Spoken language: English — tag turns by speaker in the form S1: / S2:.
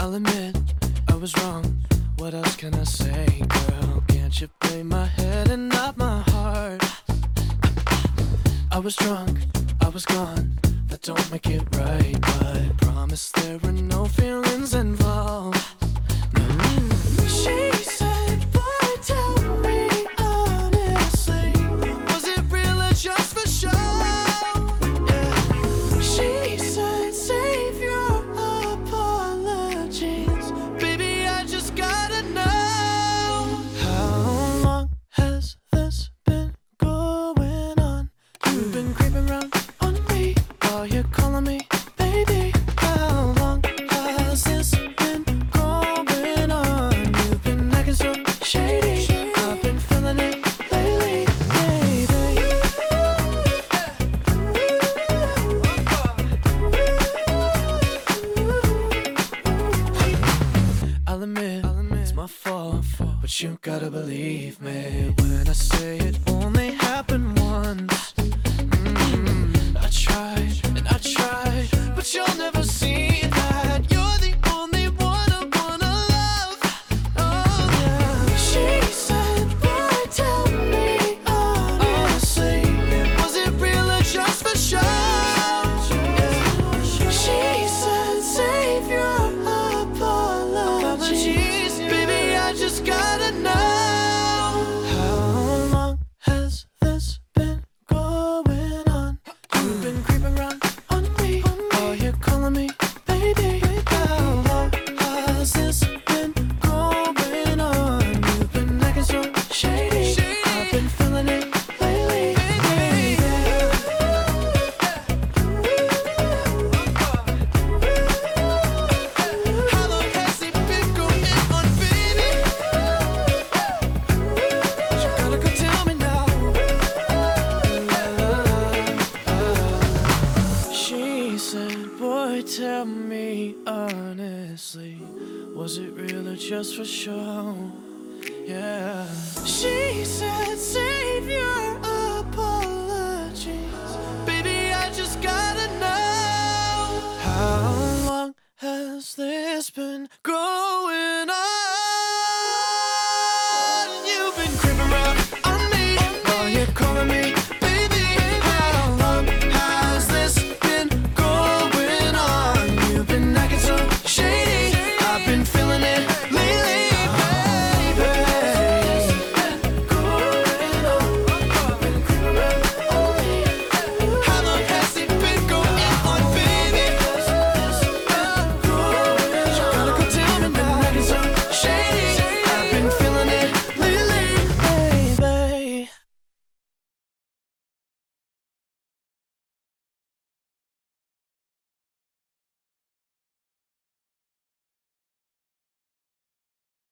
S1: I'll admit I was wrong. What else can I say, girl? Can't you play my head and not my heart? I was drunk, I was gone. That don't make it right, but promise there were no feelings involved. Calling me baby. How long has this been going on? You've been acting so shady. I've been feeling it lately, baby. I'll admit, it's my fault, but you gotta believe me when I say Boy, tell me honestly, was it real or just for show? Yeah. She said,